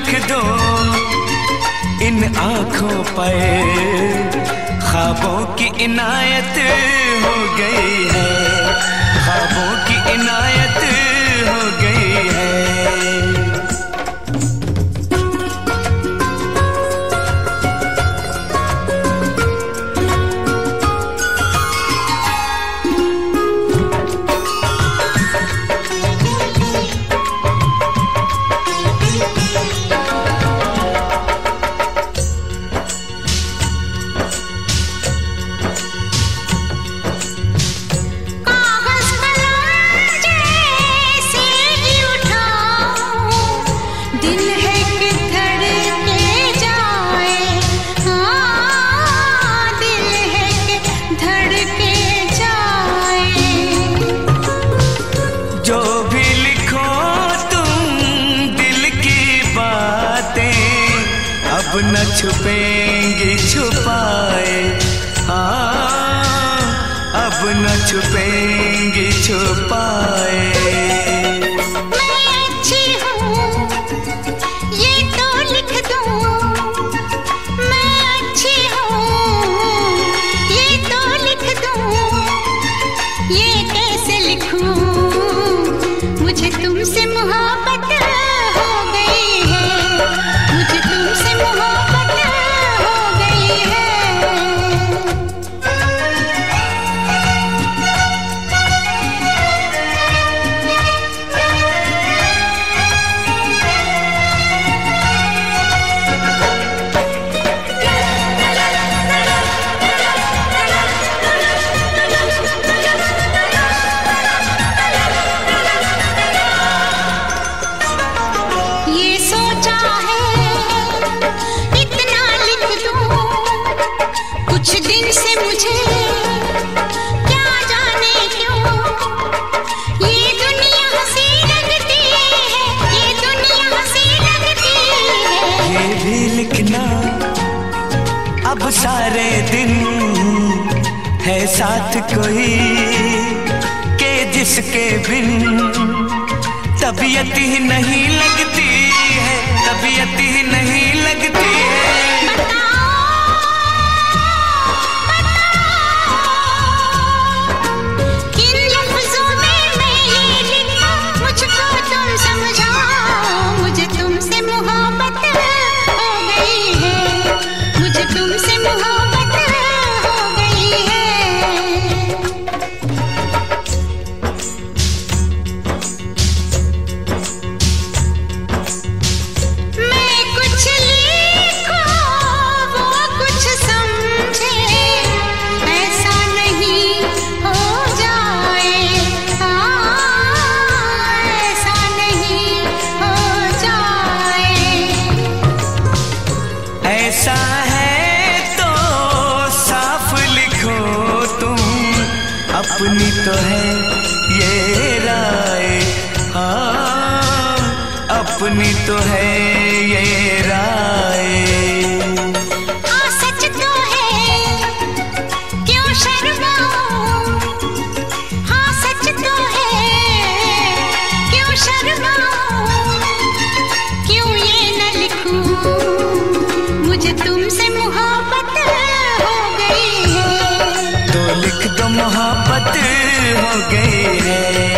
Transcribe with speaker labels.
Speaker 1: दो। इन आँखों पर ख्वाबों की इनायत हो गई है। ख्वाबों की इनायत न छुपेंगे छुपाए। हाँ अब न छुपेंगे छुपाए सारे दिन है साथ कोई के जिसके बिन तबीयत ही नहीं लगती है, तबीयत ही नहीं लगती। ऐसा है तो साफ़ लिखो तुम। अपनी तो है ये राय। हाँ अपनी तो है ये राय। मोहब्बत हो गई है।